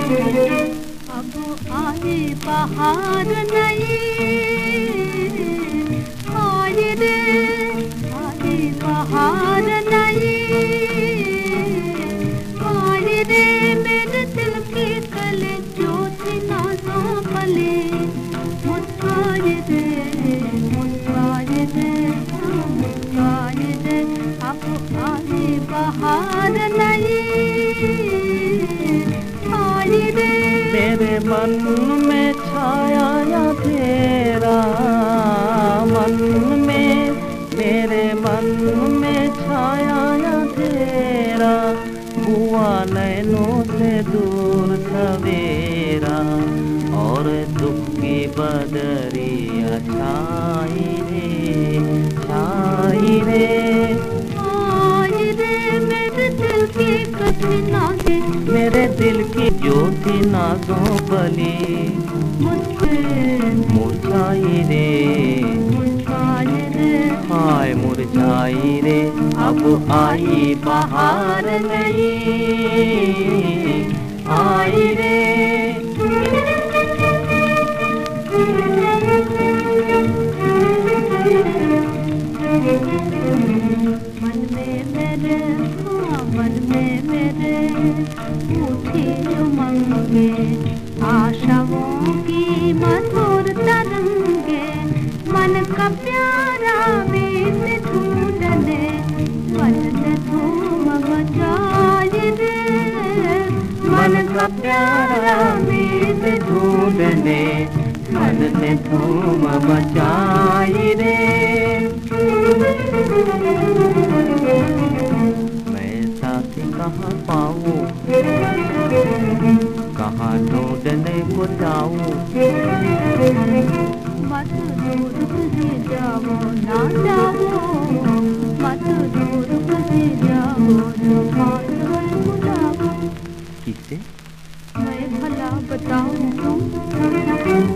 अब आए बहार नई मेरे मन में छाया या तेरा मन में, मेरे मन में छाया या तेरा हुआ नैनों से दूर सवेरा और दुख की बदरिया छाई रे छाई रे। आज रे मेरे दिल की कठिना से मेरे दिल की ज्योति नाजों बली। मुझसे मुरझाई रे। हाय मुरझाई रे। अब आई बहार नहीं। आशाओं की मधुर तरंगे, मन का प्यारा बीत ढूँढने मन से धूम मचाए रे मन का प्यारा मीत ढूँढने मन ने धूम मचाई रे जाऊँ। मत दूर कहीं जाओ ना जाओ। मत दूर कहीं जाओ किसे? मैं भला बताऊँ क्यों?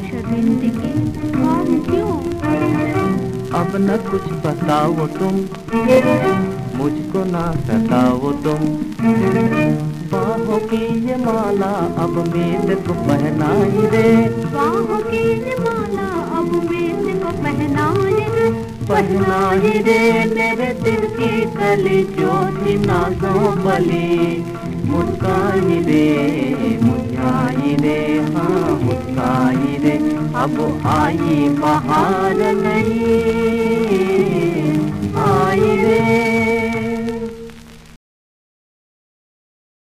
शर्मिंदगी काम क्यों? अब न कुछ बताओ तुम। मुझको ना सताओ तुम। पहनाई रे बाहों की माला अब मेरे को पहनाए रे पहनाई रे मेरे दिल की कली जो थी नाजों बली। मुस्काई रे मुस्काई रे हाँ मुस्काई रे अब आई बहार नहीं।